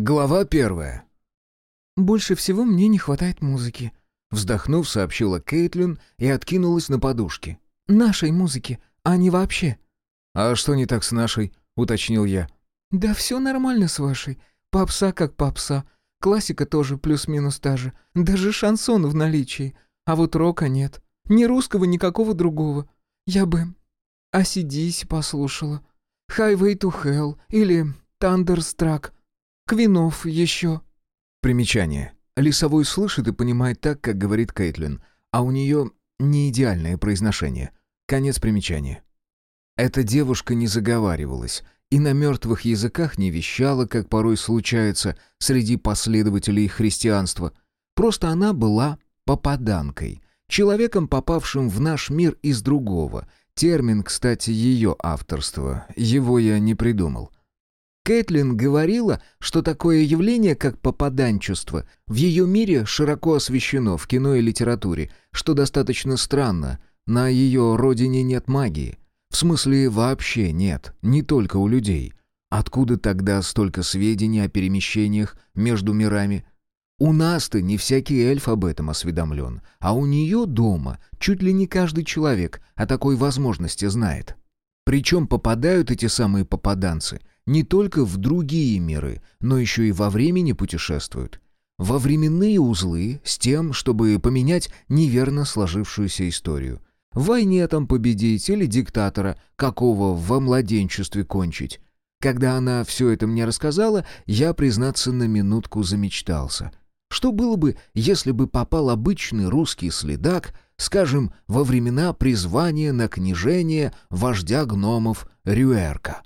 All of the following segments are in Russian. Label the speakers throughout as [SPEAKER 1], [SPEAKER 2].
[SPEAKER 1] Глава первая.
[SPEAKER 2] «Больше всего мне не хватает музыки»,
[SPEAKER 1] Вздохнув, сообщила Кейтлин и откинулась на подушки.
[SPEAKER 2] «Нашей музыки, а не вообще».
[SPEAKER 1] «А что не так с нашей?» — уточнил я.
[SPEAKER 2] «Да все нормально с вашей. Попса как попса. Классика тоже плюс-минус та же. Даже шансон в наличии. А вот рока нет. Ни русского, никакого другого. Я бы «Осидись» послушала. «Highway to Hell» или «Thunderstruck». Квинов еще».
[SPEAKER 1] Примечание. Лисовой слышит и понимает так, как говорит Кейтлин, а у нее не идеальное произношение. Конец примечания. Эта девушка не заговаривалась и на мертвых языках не вещала, как порой случается среди последователей христианства. Просто она была попаданкой, человеком, попавшим в наш мир из другого. Термин, кстати, ее авторства. Его я не придумал. Кэтлин говорила, что такое явление, как попаданчество, в ее мире широко освещено в кино и литературе, что достаточно странно. На ее родине нет магии. В смысле, вообще нет, не только у людей. Откуда тогда столько сведений о перемещениях между мирами? У нас-то не всякий эльф об этом осведомлен, а у нее дома чуть ли не каждый человек о такой возможности знает. Причем попадают эти самые попаданцы не только в другие миры, но еще и во времени путешествуют. Во временные узлы с тем, чтобы поменять неверно сложившуюся историю. В войне там победить или диктатора, какого во младенчестве кончить. Когда она все это мне рассказала, я, признаться, на минутку замечтался. Что было бы, если бы попал обычный русский следак, скажем, во времена призвания на княжение вождя гномов Рюэрка?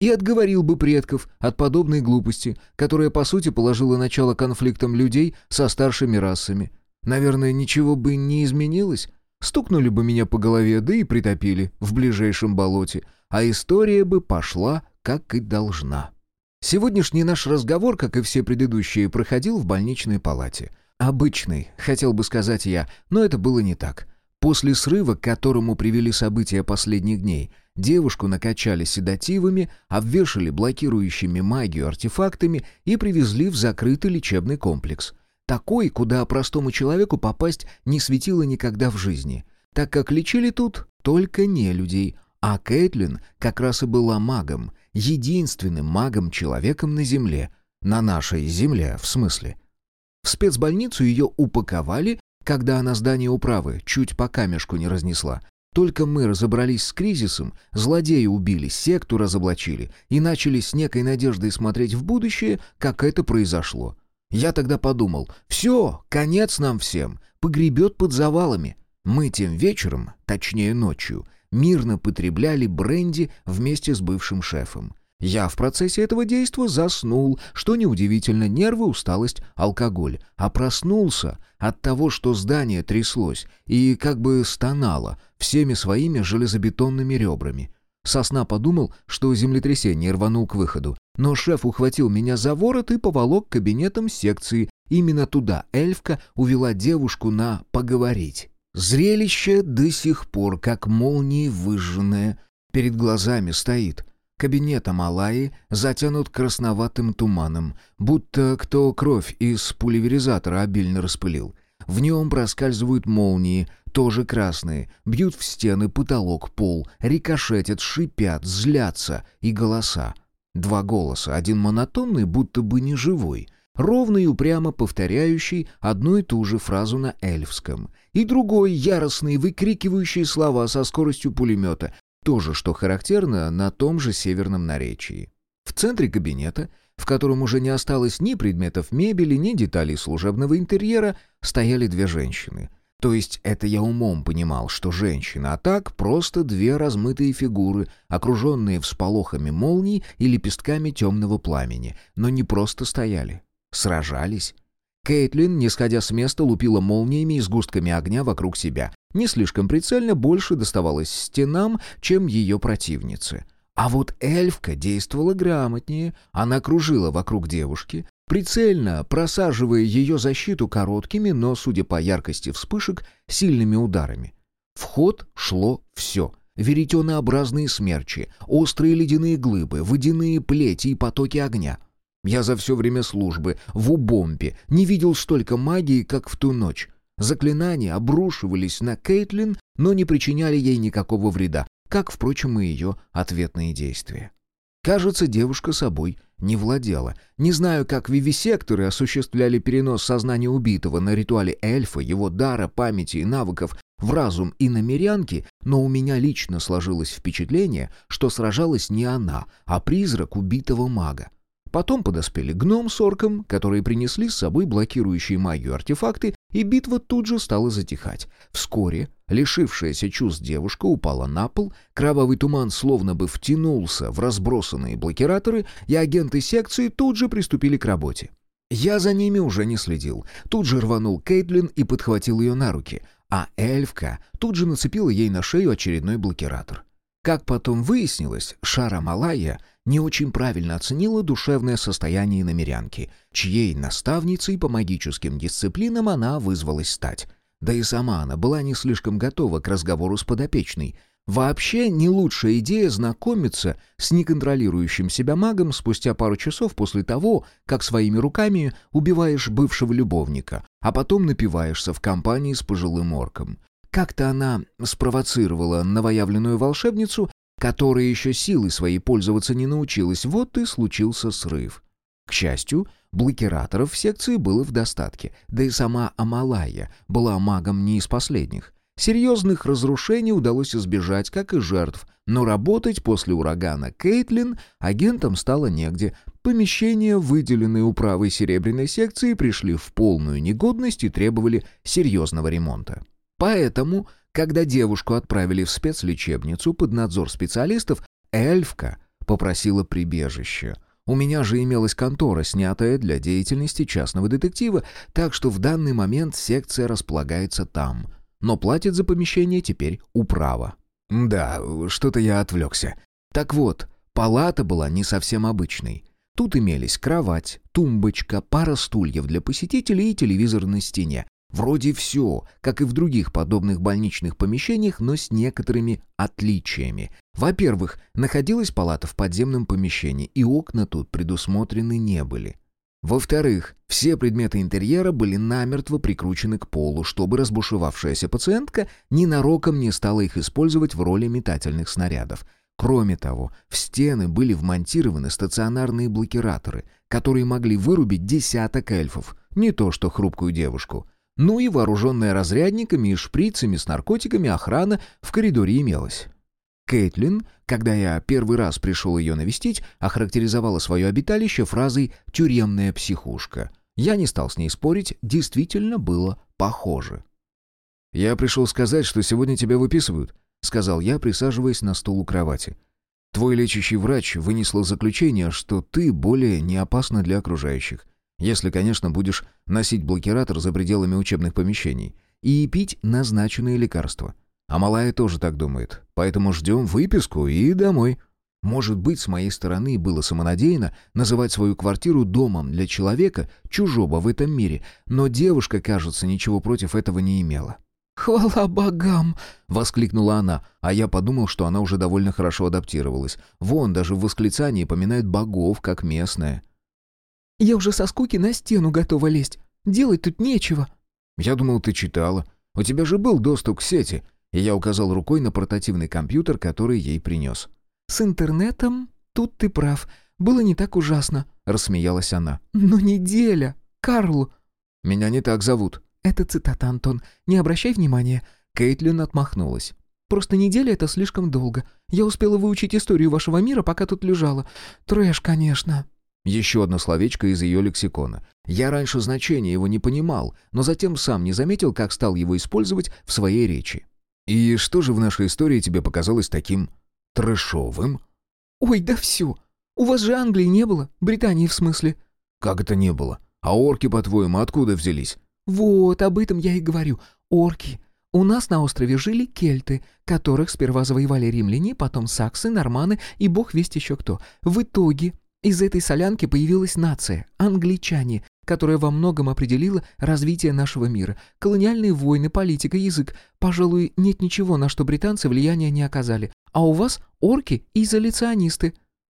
[SPEAKER 1] И отговорил бы предков от подобной глупости, которая, по сути, положила начало конфликтам людей со старшими расами. Наверное, ничего бы не изменилось. Стукнули бы меня по голове, да и притопили в ближайшем болоте, а история бы пошла, как и должна. Сегодняшний наш разговор, как и все предыдущие, проходил в больничной палате. Обычный, хотел бы сказать я, но это было не так. После срыва, к которому привели события последних дней, девушку накачали седативами, обвешали блокирующими магию артефактами и привезли в закрытый лечебный комплекс. Такой, куда простому человеку попасть не светило никогда в жизни, так как лечили тут только не людей, а Кэтлин как раз и была магом, единственным магом-человеком на Земле, на нашей Земле, в смысле. В спецбольницу ее упаковали когда она здание управы чуть по камешку не разнесла. Только мы разобрались с кризисом, злодеи убили, секту разоблачили и начали с некой надеждой смотреть в будущее, как это произошло. Я тогда подумал, все, конец нам всем, погребет под завалами. Мы тем вечером, точнее ночью, мирно потребляли бренди вместе с бывшим шефом. Я в процессе этого действа заснул, что неудивительно, нервы, усталость, алкоголь. А проснулся от того, что здание тряслось и как бы стонало всеми своими железобетонными ребрами. Сосна подумал, что землетрясение рванул к выходу, но шеф ухватил меня за ворот и поволок к кабинетам секции. Именно туда эльфка увела девушку на «поговорить». Зрелище до сих пор, как молнией выжженное, перед глазами стоит — Кабинет Амалаи затянут красноватым туманом, будто кто кровь из пульверизатора обильно распылил. В нем проскальзывают молнии, тоже красные, бьют в стены, потолок, пол, рикошетят, шипят, злятся и голоса. Два голоса, один монотонный, будто бы не живой, ровно и упрямо повторяющий одну и ту же фразу на эльфском, и другой, яростный, выкрикивающий слова со скоростью пулемета, тоже, что характерно, на том же северном наречии. В центре кабинета, в котором уже не осталось ни предметов мебели, ни деталей служебного интерьера, стояли две женщины. То есть это я умом понимал, что женщина, а так просто две размытые фигуры, окруженные всполохами молний и лепестками темного пламени, но не просто стояли, сражались. Кейтлин, не сходя с места, лупила молниями и сгустками огня вокруг себя, не слишком прицельно, больше доставалось стенам, чем ее противнице. А вот эльфка действовала грамотнее. Она кружила вокруг девушки, прицельно просаживая ее защиту короткими, но, судя по яркости вспышек, сильными ударами. В ход шло все — веретенообразные смерчи, острые ледяные глыбы, водяные плети и потоки огня. Я за все время службы в Убомпе не видел столько магии, как в ту ночь. Заклинания обрушивались на Кейтлин, но не причиняли ей никакого вреда, как, впрочем, и ее ответные действия. Кажется, девушка собой не владела. Не знаю, как вивисекторы осуществляли перенос сознания убитого на ритуале эльфа, его дара, памяти и навыков в разум и намерянки, но у меня лично сложилось впечатление, что сражалась не она, а призрак убитого мага. Потом подоспели гном с орком, которые принесли с собой блокирующие магию артефакты, и битва тут же стала затихать. Вскоре лишившаяся чувств девушка упала на пол, кровавый туман словно бы втянулся в разбросанные блокираторы, и агенты секции тут же приступили к работе. Я за ними уже не следил. Тут же рванул Кейтлин и подхватил ее на руки, а эльфка тут же нацепила ей на шею очередной блокиратор. Как потом выяснилось, Шара Малая не очень правильно оценила душевное состояние намерянки, чьей наставницей по магическим дисциплинам она вызвалась стать. Да и сама она была не слишком готова к разговору с подопечной. Вообще не лучшая идея знакомиться с неконтролирующим себя магом спустя пару часов после того, как своими руками убиваешь бывшего любовника, а потом напиваешься в компании с пожилым орком. Как-то она спровоцировала новоявленную волшебницу, которая еще силой своей пользоваться не научилась, вот и случился срыв. К счастью, блокираторов в секции было в достатке, да и сама Амалая была магом не из последних. Серьезных разрушений удалось избежать, как и жертв, но работать после урагана Кейтлин агентам стало негде. Помещения, выделенные управой серебряной секции, пришли в полную негодность и требовали серьезного ремонта. Поэтому, когда девушку отправили в спецлечебницу под надзор специалистов, эльфка попросила прибежище. У меня же имелась контора, снятая для деятельности частного детектива, так что в данный момент секция располагается там. Но платит за помещение теперь управа. Да, что-то я отвлекся. Так вот, палата была не совсем обычной. Тут имелись кровать, тумбочка, пара стульев для посетителей и телевизор на стене, Вроде все, как и в других подобных больничных помещениях, но с некоторыми отличиями. Во-первых, находилась палата в подземном помещении, и окна тут предусмотрены не были. Во-вторых, все предметы интерьера были намертво прикручены к полу, чтобы разбушевавшаяся пациентка ненароком не стала их использовать в роли метательных снарядов. Кроме того, в стены были вмонтированы стационарные блокираторы, которые могли вырубить десяток эльфов, не то что хрупкую девушку. Ну и вооруженная разрядниками и шприцами с наркотиками охрана в коридоре имелась. Кэтлин, когда я первый раз пришел ее навестить, охарактеризовала свое обиталище фразой «тюремная психушка». Я не стал с ней спорить, действительно было похоже. «Я пришел сказать, что сегодня тебя выписывают», — сказал я, присаживаясь на стул у кровати. «Твой лечащий врач вынесла заключение, что ты более не опасна для окружающих. Если, конечно, будешь носить блокиратор за пределами учебных помещений и пить назначенные лекарства. А малая тоже так думает, поэтому ждем выписку и домой. Может быть, с моей стороны было самонадеянно называть свою квартиру домом для человека, чужого в этом мире, но девушка, кажется, ничего против этого не имела.
[SPEAKER 2] «Хвала богам!»
[SPEAKER 1] — воскликнула она, а я подумал, что она уже довольно хорошо адаптировалась. Вон, даже в восклицании поминает богов, как местная.
[SPEAKER 2] Я уже со скуки на стену готова лезть. Делать тут нечего».
[SPEAKER 1] «Я думал, ты читала. У тебя же был доступ к сети». И я указал рукой на портативный компьютер, который ей принес.
[SPEAKER 2] «С интернетом? Тут ты прав. Было не так ужасно», — рассмеялась она.
[SPEAKER 1] «Но
[SPEAKER 2] неделя. Карл».
[SPEAKER 1] «Меня не так зовут».
[SPEAKER 2] «Это цитата, Антон. Не обращай внимания».
[SPEAKER 1] Кейтлин отмахнулась.
[SPEAKER 2] «Просто неделя — это слишком долго. Я успела выучить историю вашего мира, пока тут лежала. Трэш, конечно».
[SPEAKER 1] Еще одно словечко из ее лексикона. Я раньше значения его не понимал, но затем сам не заметил, как стал его использовать в своей речи. «И что же в нашей истории тебе показалось таким трэшовым?»
[SPEAKER 2] «Ой, да все. У вас же Англии не было, Британии в смысле».
[SPEAKER 1] «Как это не было? А орки, по-твоему, откуда взялись?»
[SPEAKER 2] «Вот, об этом я и говорю. Орки. У нас на острове жили кельты, которых сперва завоевали римляне, потом саксы, норманы и бог весть еще кто. В итоге из этой солянки появилась нация – англичане, которая во многом определила развитие нашего мира. Колониальные войны, политика, язык. Пожалуй, нет ничего, на что британцы влияния не оказали. А у вас орки – изоляционисты.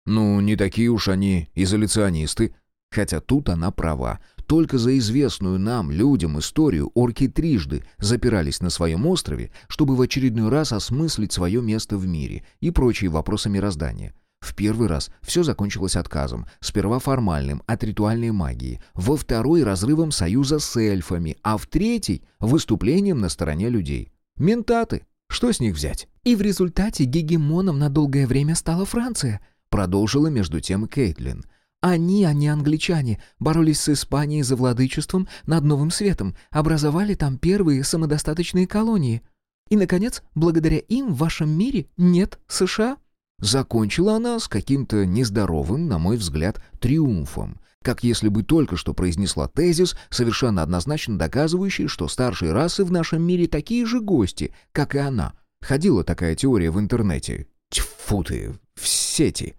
[SPEAKER 1] «Ну, не такие уж они изоляционисты». Хотя тут она права. Только за известную нам, людям, историю орки трижды запирались на своем острове, чтобы в очередной раз осмыслить свое место в мире и прочие вопросы мироздания. В первый раз все закончилось отказом, сперва формальным, от ритуальной магии, во второй — разрывом союза с эльфами, а в третий — выступлением на стороне людей. Ментаты. Что с них взять?
[SPEAKER 2] И в результате гегемоном на долгое время стала Франция,
[SPEAKER 1] продолжила между тем Кейтлин.
[SPEAKER 2] Они, а не англичане, боролись с Испанией за владычеством над Новым Светом, образовали там первые самодостаточные колонии. И, наконец, благодаря им в вашем мире нет США.
[SPEAKER 1] Закончила она с каким-то нездоровым, на мой взгляд, триумфом, как если бы только что произнесла тезис, совершенно однозначно доказывающий, что старшие расы в нашем мире такие же гости, как и она. Ходила такая теория в интернете. Тьфу ты, в сети.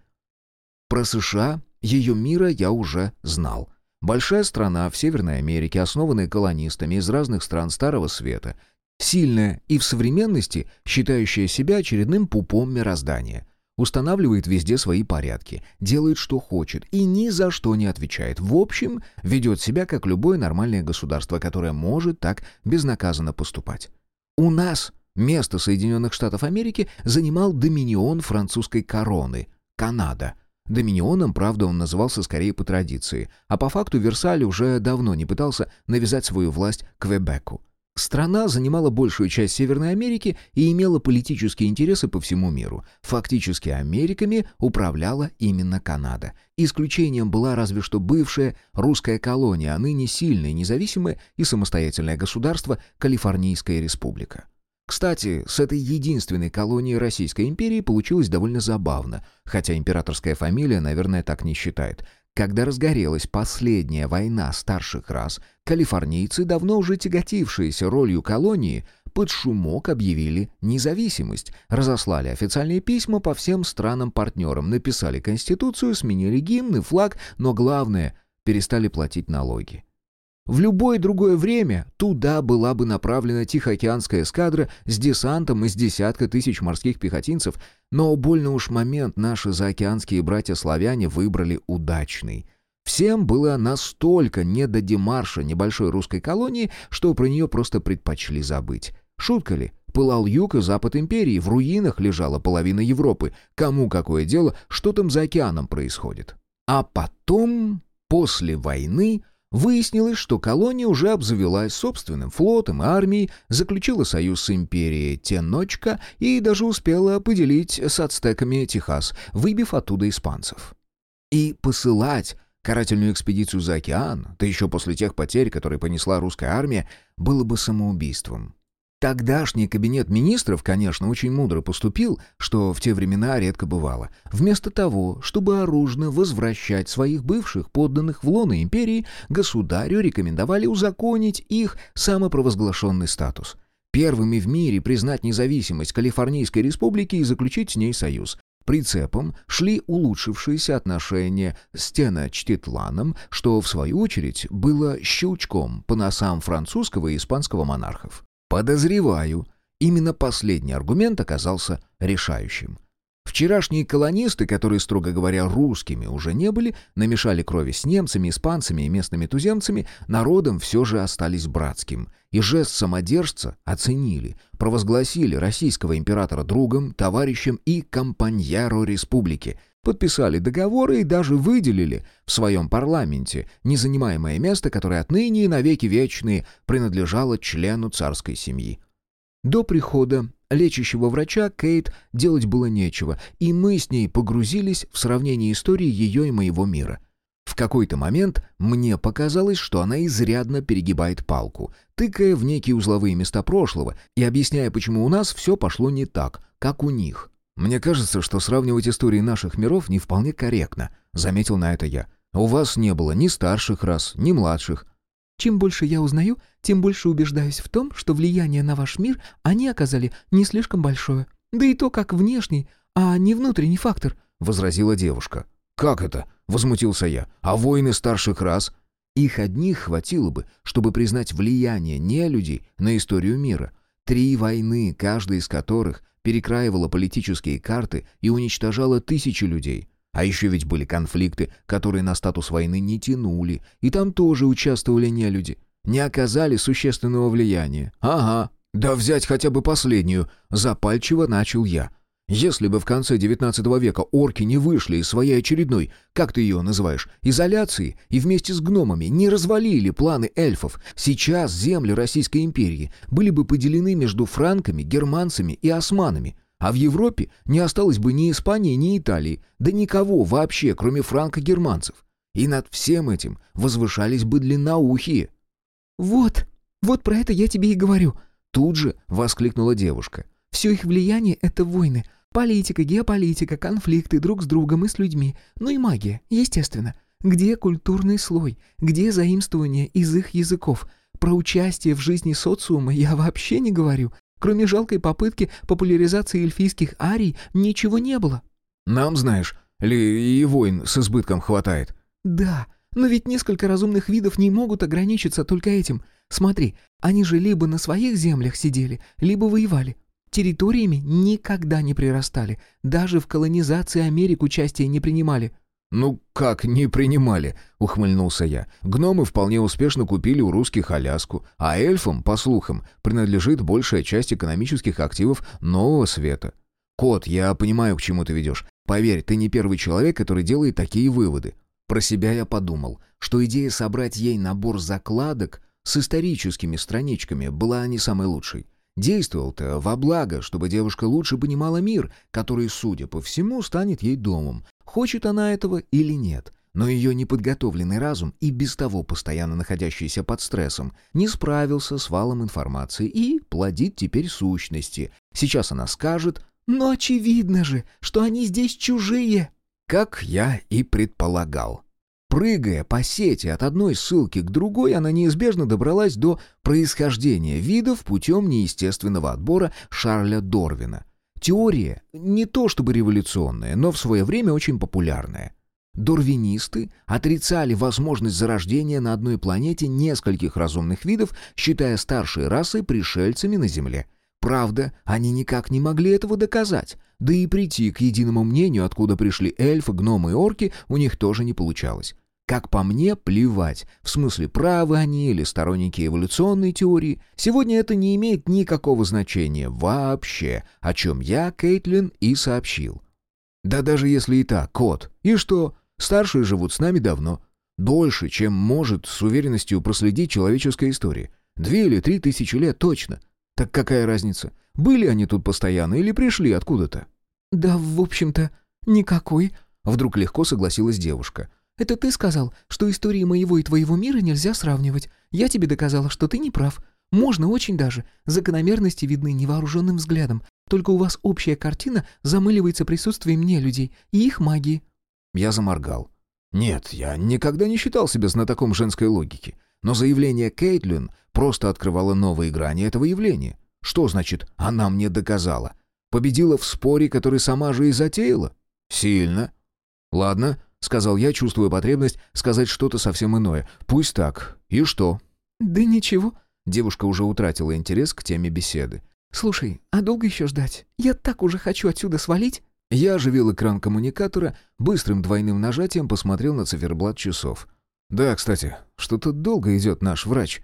[SPEAKER 1] Про США, ее мира я уже знал. Большая страна в Северной Америке, основанная колонистами из разных стран Старого Света, сильная и в современности считающая себя очередным пупом мироздания – устанавливает везде свои порядки, делает, что хочет и ни за что не отвечает. В общем, ведет себя как любое нормальное государство, которое может так безнаказанно поступать. У нас место Соединенных Штатов Америки занимал доминион французской короны – Канада. Доминионом, правда, он назывался скорее по традиции, а по факту Версаль уже давно не пытался навязать свою власть Квебеку. Страна занимала большую часть Северной Америки и имела политические интересы по всему миру. Фактически Америками управляла именно Канада. Исключением была разве что бывшая русская колония, а ныне сильное, независимое и самостоятельное государство Калифорнийская республика. Кстати, с этой единственной колонией Российской империи получилось довольно забавно, хотя императорская фамилия, наверное, так не считает. Когда разгорелась последняя война старших рас, калифорнийцы, давно уже тяготившиеся ролью колонии, под шумок объявили независимость, разослали официальные письма по всем странам-партнерам, написали конституцию, сменили гимн и флаг, но главное — перестали платить налоги. В любое другое время туда была бы направлена Тихоокеанская эскадра с десантом из десятка тысяч морских пехотинцев, но больно уж момент наши заокеанские братья-славяне выбрали удачный. Всем было настолько не до демарша небольшой русской колонии, что про нее просто предпочли забыть. Шутка ли? Пылал юг и запад империи, в руинах лежала половина Европы. Кому какое дело, что там за океаном происходит? А потом, после войны, Выяснилось, что колония уже обзавелась собственным флотом и армией, заключила союз с империей Теночка и даже успела поделить с ацтеками Техас, выбив оттуда испанцев. И посылать карательную экспедицию за океан, да еще после тех потерь, которые понесла русская армия, было бы самоубийством. Тогдашний кабинет министров, конечно, очень мудро поступил, что в те времена редко бывало. Вместо того, чтобы оружно возвращать своих бывших подданных в лоно империи, государю рекомендовали узаконить их самопровозглашенный статус. Первыми в мире признать независимость Калифорнийской республики и заключить с ней союз. Прицепом шли улучшившиеся отношения с Теночтитланом, что, в свою очередь, было щелчком по носам французского и испанского монархов. Подозреваю, именно последний аргумент оказался решающим. Вчерашние колонисты, которые, строго говоря, русскими уже не были, намешали крови с немцами, испанцами и местными туземцами, народом все же остались братским. И жест самодержца оценили, провозгласили российского императора другом, товарищем и компаньяро республики, подписали договоры и даже выделили в своем парламенте незанимаемое место, которое отныне и навеки вечные принадлежало члену царской семьи. До прихода лечащего врача Кейт делать было нечего, и мы с ней погрузились в сравнение истории ее и моего мира. В какой-то момент мне показалось, что она изрядно перегибает палку, тыкая в некие узловые места прошлого и объясняя, почему у нас все пошло не так, как у них. «Мне кажется, что сравнивать истории наших миров не вполне корректно», — заметил на это я. «У вас не было ни старших рас, ни младших».
[SPEAKER 2] «Чем больше я узнаю, тем больше убеждаюсь в том, что влияние на ваш мир они оказали не слишком большое. Да и то как внешний, а не внутренний фактор», —
[SPEAKER 1] возразила девушка. «Как это?» — возмутился я. «А воины старших рас?» Их одних хватило бы, чтобы признать влияние не людей на историю мира. Три войны, каждая из которых перекраивала политические карты и уничтожала тысячи людей. А еще ведь были конфликты, которые на статус войны не тянули, и там тоже участвовали нелюди. Не оказали существенного влияния. Ага, да взять хотя бы последнюю. Запальчиво начал я. Если бы в конце XIX века орки не вышли из своей очередной, как ты ее называешь, изоляции, и вместе с гномами не развалили планы эльфов, сейчас земли Российской империи были бы поделены между франками, германцами и османами, а в Европе не осталось бы ни Испании, ни Италии, да никого вообще, кроме франко-германцев. И над всем этим возвышались бы длинноухие.
[SPEAKER 2] «Вот, вот про это я тебе и говорю», —
[SPEAKER 1] тут же воскликнула девушка.
[SPEAKER 2] «Все их влияние — это войны, Политика, геополитика, конфликты друг с другом и с людьми. Ну и магия, естественно. Где культурный слой? Где заимствование из их языков? Про участие в жизни социума я вообще не говорю. Кроме жалкой попытки популяризации эльфийских арий, ничего не было.
[SPEAKER 1] Нам, знаешь, ли и войн с избытком хватает.
[SPEAKER 2] Да, но ведь несколько разумных видов не могут ограничиться только этим. Смотри, они же либо на своих землях сидели, либо воевали. Территориями никогда не прирастали. Даже в колонизации Америк участия не принимали.
[SPEAKER 1] «Ну как не принимали?» — ухмыльнулся я. «Гномы вполне успешно купили у русских Аляску, а эльфам, по слухам, принадлежит большая часть экономических активов нового света. Кот, я понимаю, к чему ты ведешь. Поверь, ты не первый человек, который делает такие выводы». Про себя я подумал, что идея собрать ей набор закладок с историческими страничками была не самой лучшей. Действовал-то во благо, чтобы девушка лучше понимала мир, который, судя по всему, станет ей домом. Хочет она этого или нет. Но ее неподготовленный разум, и без того постоянно находящийся под стрессом, не справился с валом информации и плодит теперь сущности. Сейчас она скажет
[SPEAKER 2] «Но очевидно же, что они здесь чужие!»
[SPEAKER 1] Как я и предполагал. Прыгая по сети от одной ссылки к другой, она неизбежно добралась до происхождения видов путем неестественного отбора Шарля Дорвина. Теория не то чтобы революционная, но в свое время очень популярная. Дорвинисты отрицали возможность зарождения на одной планете нескольких разумных видов, считая старшей расой пришельцами на Земле – Правда, они никак не могли этого доказать. Да и прийти к единому мнению, откуда пришли эльфы, гномы и орки, у них тоже не получалось. Как по мне, плевать, в смысле, правы они или сторонники эволюционной теории. Сегодня это не имеет никакого значения вообще, о чем я, Кейтлин, и сообщил. Да даже если и так, кот. И что? Старшие живут с нами давно. Дольше, чем может с уверенностью проследить человеческая история. Две или три тысячи лет точно. Так какая разница? Были они тут постоянно или пришли откуда-то?
[SPEAKER 2] Да, в общем-то, никакой.
[SPEAKER 1] Вдруг легко согласилась девушка.
[SPEAKER 2] Это ты сказал, что истории моего и твоего мира нельзя сравнивать. Я тебе доказала, что ты не прав. Можно очень даже. Закономерности видны невооруженным взглядом. Только у вас общая картина замыливается присутствием мне людей и их магии».
[SPEAKER 1] Я заморгал. «Нет, я никогда не считал себя знатоком женской логики. Но заявление Кейтлин просто открывало новые грани этого явления. Что значит «она мне доказала»? Победила в споре, который сама же и затеяла? Сильно. Ладно, сказал я, чувствуя потребность сказать что-то совсем иное. Пусть так. И что?
[SPEAKER 2] Да ничего.
[SPEAKER 1] Девушка уже утратила интерес к теме беседы.
[SPEAKER 2] «Слушай, а долго еще ждать? Я так уже хочу отсюда свалить!»
[SPEAKER 1] Я оживил экран коммуникатора, быстрым двойным нажатием посмотрел на циферблат часов. «Да, кстати, что-то долго идет наш врач».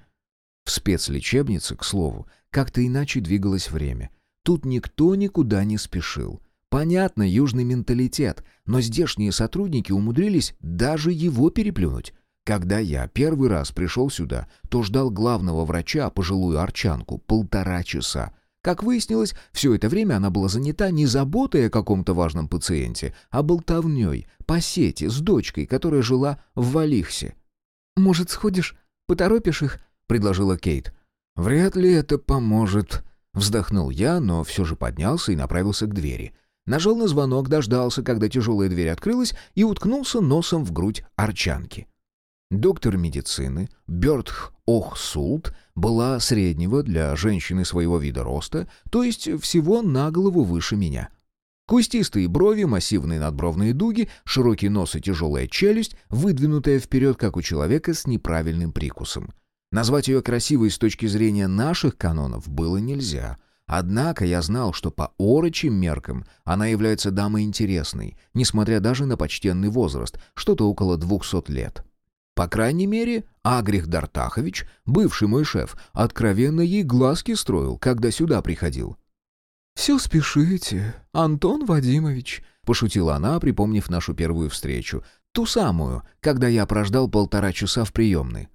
[SPEAKER 1] В спецлечебнице, к слову, как-то иначе двигалось время. Тут никто никуда не спешил. Понятно, южный менталитет, но здешние сотрудники умудрились даже его переплюнуть. Когда я первый раз пришел сюда, то ждал главного врача, пожилую арчанку, полтора часа. Как выяснилось, все это время она была занята не заботой о каком-то важном пациенте, а болтовней по сети с дочкой, которая жила в Валихсе.
[SPEAKER 2] «Может, сходишь, поторопишь их?»
[SPEAKER 1] — предложила Кейт. «Вряд ли это поможет», — вздохнул я, но все же поднялся и направился к двери. Нажал на звонок, дождался, когда тяжелая дверь открылась, и уткнулся носом в грудь арчанки. Доктор медицины Бёртх Охсулт была среднего для женщины своего вида роста, то есть всего на голову выше меня. Кустистые брови, массивные надбровные дуги, широкий нос и тяжелая челюсть, выдвинутая вперед, как у человека с неправильным прикусом. Назвать ее красивой с точки зрения наших канонов было нельзя. Однако я знал, что по орочим меркам она является дамой интересной, несмотря даже на почтенный возраст, что-то около двухсот лет. По крайней мере, Агрих Дартахович, бывший мой шеф, откровенно ей глазки строил, когда сюда приходил.
[SPEAKER 2] «Все спешите, Антон Вадимович», —
[SPEAKER 1] пошутила она, припомнив нашу первую встречу. Ту самую, когда я прождал полтора часа в приемной.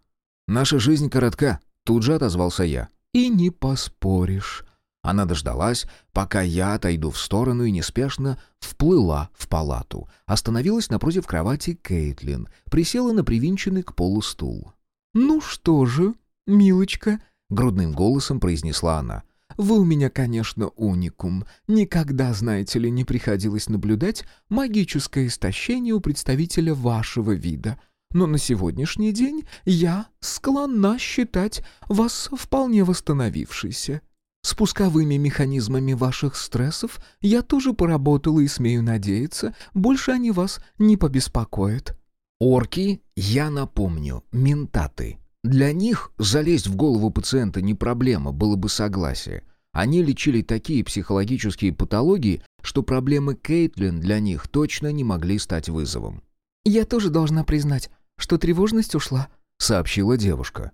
[SPEAKER 1] «Наша жизнь коротка», — тут же отозвался я.
[SPEAKER 2] «И не поспоришь».
[SPEAKER 1] Она дождалась, пока я отойду в сторону и неспешно вплыла в палату. Остановилась напротив кровати Кейтлин, присела на привинченный к полу стул.
[SPEAKER 2] «Ну что же, милочка», —
[SPEAKER 1] грудным голосом произнесла она.
[SPEAKER 2] «Вы у меня, конечно, уникум. Никогда, знаете ли, не приходилось наблюдать магическое истощение у представителя вашего вида. Но на сегодняшний день я склонна считать вас вполне восстановившейся. С пусковыми механизмами ваших стрессов я тоже поработала и смею надеяться, больше они вас не побеспокоят».
[SPEAKER 1] Орки, я напомню, ментаты. Для них залезть в голову пациента не проблема, было бы согласие. Они лечили такие психологические патологии, что проблемы Кейтлин для них точно не могли стать вызовом.
[SPEAKER 2] «Я тоже должна признать, что тревожность ушла», — сообщила девушка.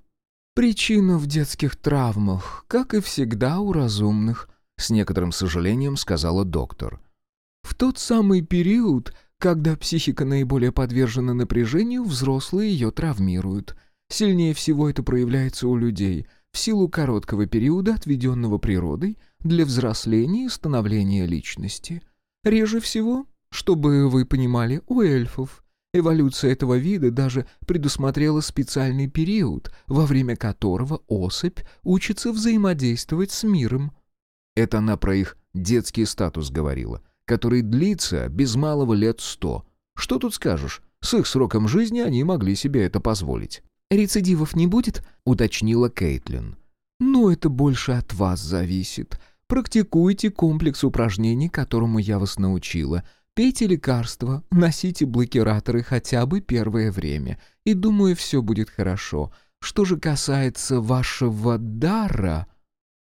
[SPEAKER 2] «Причина в детских травмах, как и всегда у разумных», — с некоторым сожалением сказала доктор. «В тот самый период, когда психика наиболее подвержена напряжению, взрослые ее травмируют. Сильнее всего это проявляется у людей, в силу короткого периода, отведенного природой для взросления и становления личности. Реже всего, чтобы вы понимали, у эльфов — Эволюция этого вида даже предусмотрела специальный период, во время которого особь учится взаимодействовать с миром.
[SPEAKER 1] Это она про их детский статус говорила, который длится без малого лет сто. Что тут скажешь? С их сроком жизни они могли себе это позволить.
[SPEAKER 2] «Рецидивов не будет?»
[SPEAKER 1] — уточнила Кейтлин.
[SPEAKER 2] «Ну, это больше от вас зависит. Практикуйте комплекс упражнений, которому я вас научила. Пейте лекарства, носите блокираторы хотя бы первое время, и, думаю, все будет хорошо. Что же касается вашего дара...»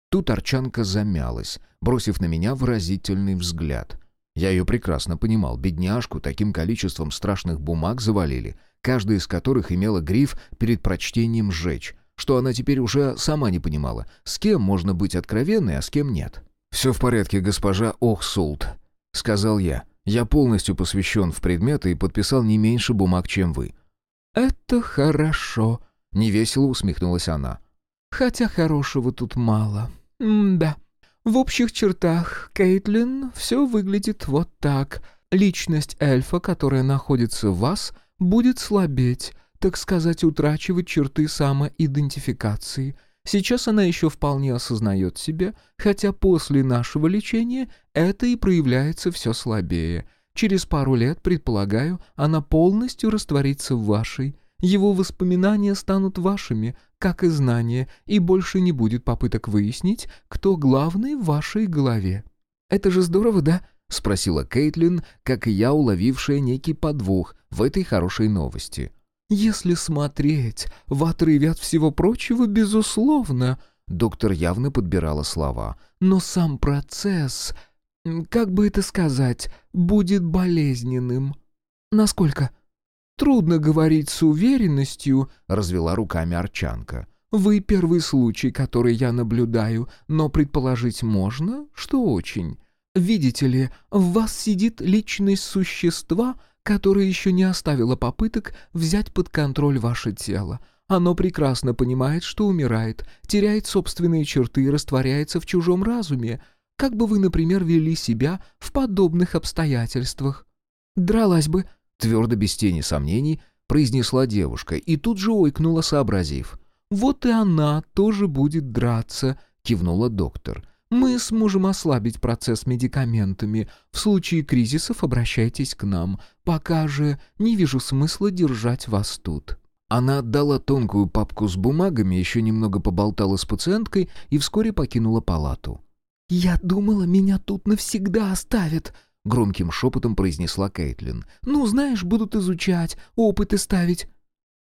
[SPEAKER 1] Тут Арчанка замялась, бросив на меня выразительный взгляд. Я ее прекрасно понимал, бедняжку таким количеством страшных бумаг завалили, каждая из которых имела гриф перед прочтением «сжечь», что она теперь уже сама не понимала, с кем можно быть откровенной, а с кем нет. «Все в порядке, госпожа Охсулт», — сказал я. Я полностью посвящен в предметы и подписал не меньше бумаг, чем вы».
[SPEAKER 2] «Это хорошо», — невесело усмехнулась она. «Хотя хорошего тут мало. М-да. В общих чертах, Кейтлин, все выглядит вот так. Личность эльфа, которая находится в вас, будет слабеть, так сказать, утрачивать черты самоидентификации. Сейчас она еще вполне осознает себя, хотя после нашего лечения это и проявляется все слабее. Через пару лет, предполагаю, она полностью растворится в вашей. Его воспоминания станут вашими, как и знания, и больше не будет попыток выяснить, кто главный в вашей голове. Это же здорово, да? — спросила Кейтлин, как и я, уловившая некий подвох в этой хорошей новости. Если смотреть в отрыве от всего прочего, безусловно, доктор явно подбирала слова, но сам процесс, как бы это сказать, будет болезненным. Насколько? Трудно говорить с уверенностью, развела руками Арчанка. Вы первый случай, который я наблюдаю, но предположить можно, что очень. Видите ли, в вас сидит личность существа, которая еще не оставила попыток взять под контроль ваше тело. Оно прекрасно понимает, что умирает, теряет собственные черты и растворяется в чужом разуме. Как бы вы, например, вели себя в подобных обстоятельствах? Дралась бы, твердо без тени сомнений, произнесла девушка и тут же ойкнула, сообразив. «Вот и она тоже будет драться», — кивнула доктор. Мы сможем ослабить процесс медикаментами. В случае кризисов обращайтесь к нам. Пока же не вижу смысла держать вас тут». Она отдала тонкую папку с бумагами, еще немного поболтала с пациенткой и вскоре покинула палату. «Я думала, меня тут навсегда оставят», — громким шепотом произнесла Кейтлин. «Ну, знаешь, будут изучать, опыты ставить».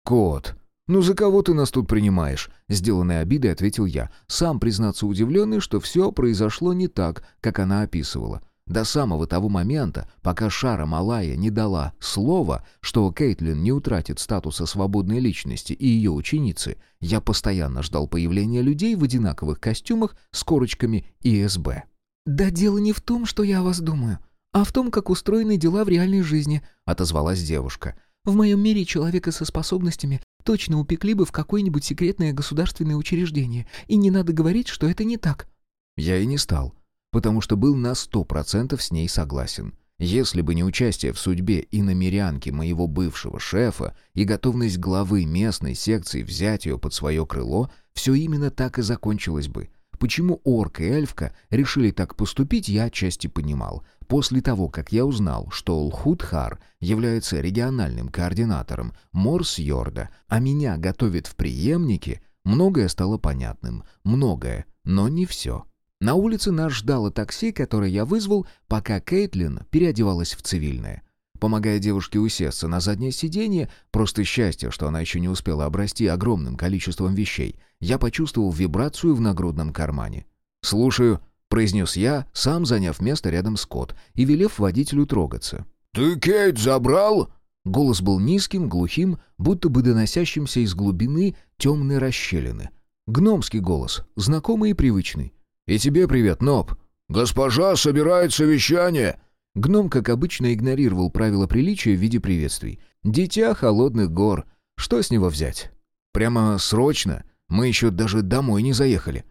[SPEAKER 1] «Кот, «Ну за кого ты нас тут принимаешь?» Сделанной обидой ответил я, сам признаться удивленный, что все произошло не так, как она описывала. До самого того момента, пока Шара Малая не дала слова, что Кейтлин не утратит статуса свободной личности и ее ученицы, я постоянно ждал появления людей в одинаковых костюмах с корочками ИСБ.
[SPEAKER 2] «Да дело не в том, что я о вас думаю, а в том, как устроены дела в реальной жизни», — отозвалась девушка. «В моем мире человека со способностями точно упекли бы в какое-нибудь секретное государственное учреждение, и не надо говорить, что это не так».
[SPEAKER 1] Я и не стал потому что был на сто процентов с ней согласен. Если бы не участие в судьбе и намерянки моего бывшего шефа и готовность главы местной секции взять ее под свое крыло, все именно так и закончилось бы. Почему Орк и Эльфка решили так поступить, я отчасти понимал. После того, как я узнал, что Улхудхар является региональным координатором Морс-Йорда, а меня готовит в преемнике, многое стало понятным. Многое, но не все. На улице нас ждало такси, которое я вызвал, пока Кейтлин переодевалась в цивильное. Помогая девушке усесться на заднее сиденье, просто счастье, что она еще не успела обрасти огромным количеством вещей, я почувствовал вибрацию в нагрудном кармане. «Слушаю», — произнес я, сам заняв место рядом с кот и велев водителю трогаться.
[SPEAKER 3] «Ты Кейт забрал?»
[SPEAKER 1] Голос был низким, глухим, будто бы доносящимся из глубины темной расщелины. Гномский голос, знакомый и привычный. «И тебе привет, Ноб!»
[SPEAKER 3] «Госпожа собирает совещание!»
[SPEAKER 1] Гном, как обычно, игнорировал правила приличия в виде приветствий. «Дитя холодных гор. Что с него взять?» «Прямо срочно. Мы еще даже домой не заехали».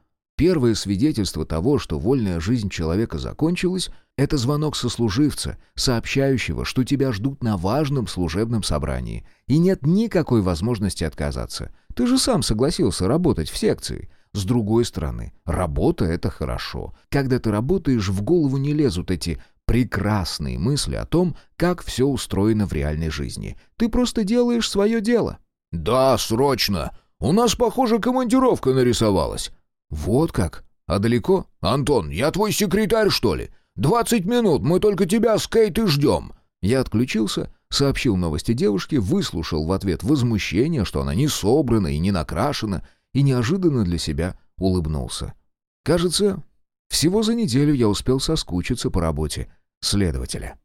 [SPEAKER 1] Первое свидетельство того, что вольная жизнь человека закончилась, это звонок сослуживца, сообщающего, что тебя ждут на важном служебном собрании. И нет никакой возможности отказаться. Ты же сам согласился работать в секции. С другой стороны, работа — это хорошо. Когда ты работаешь, в голову не лезут эти прекрасные мысли о том, как все устроено в реальной жизни. Ты просто делаешь свое дело.
[SPEAKER 3] «Да, срочно. У нас, похоже, командировка нарисовалась».
[SPEAKER 1] «Вот как? А далеко?»
[SPEAKER 3] «Антон, я твой секретарь, что ли? Двадцать минут, мы только тебя с Кейт и ждем».
[SPEAKER 1] Я отключился, сообщил новости девушке, выслушал в ответ возмущение, что она не собрана и не накрашена, и неожиданно для себя улыбнулся. Кажется, всего за неделю я успел соскучиться по работе следователя.